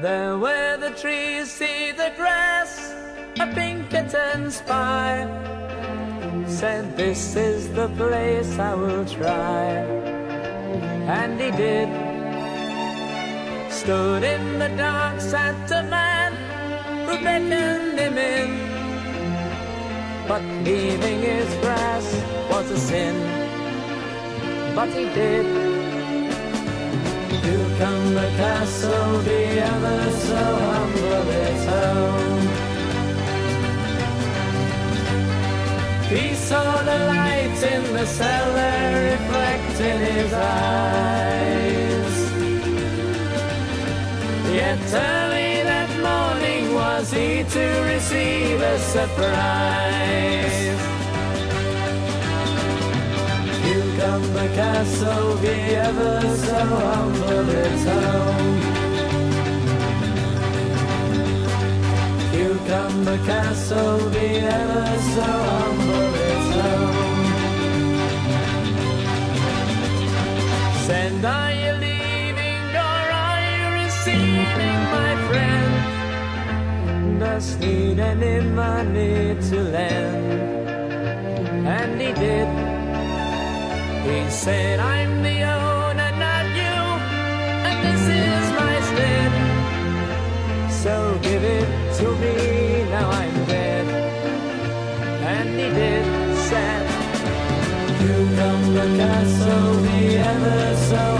There where the trees see the grass, a Pinkerton spy said, This is the place I will try. And he did. Stood in the dark, sat a man who beckoned him in. But leaving his grass was a sin. But he did. The castle, ever so humble its home. He saw the light in the cellar reflect in his eyes. Yet early that morning was he to receive a surprise. Castle, be ever so humble its home. Cucumber Castle, ever so humble its home. Send are you leaving or are you receiving, my friend? Does need any money to lend? And he did. He said, I'm the From the castle, the ever so